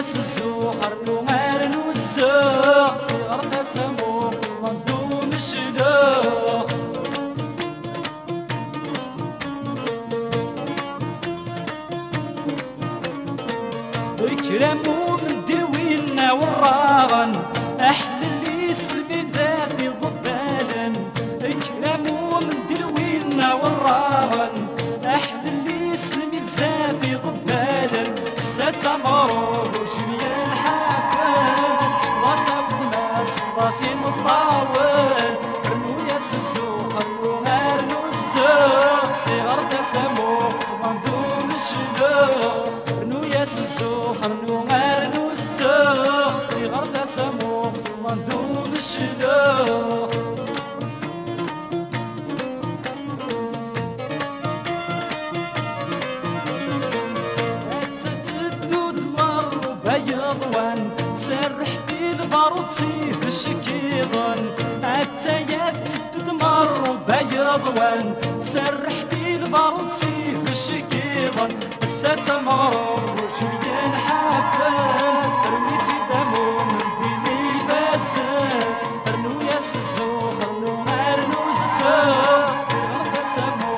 خرنو مارنو السوق صغر تسمو مندو مشلوخ كرمو من دروينا والراغن أحلى اللي يسلمي ذاتي ضبالا كرمو من دروينا والراغن أحلى اللي يسلمي ذاتي ضبالا ستة صلاصي مطاول رنو يا سسو خلو مارنو السوق صغر تسمو مندوم الشلوخ رنو يا سسو خلو مارنو السوق صغر تسمو مندوم الشلوخ تدود مر بيضوان البارود سيف الشكيضن حتى تدود مر بيضوان. سرحتي البارود سيف الشكيضن السات مرور شوية حفل. رميتي دمو من ديني بسن رنو يا سسو خلو مارنو السوق صغر تسمو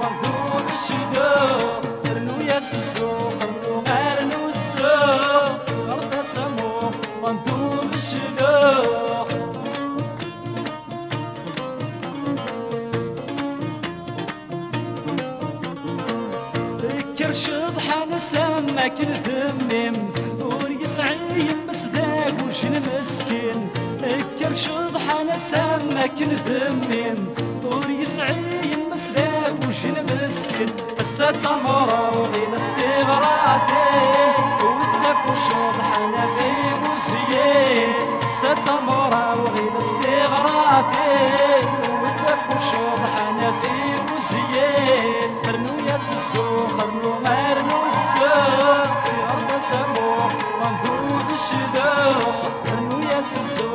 مردود الشدوق رنو يا سسو. ذكر شضحان سمك الذمم ور يسعي مسداك وشن مسكين. ذكر شضحان سمك الذمم ور يسعي مسداك وشن مسكين. بس تمرة وغير استغراتي وذاك وشضحان سيب وزين بس تمرة وغير استغراتي وذاك وشضحان سيب وزين 是的我们如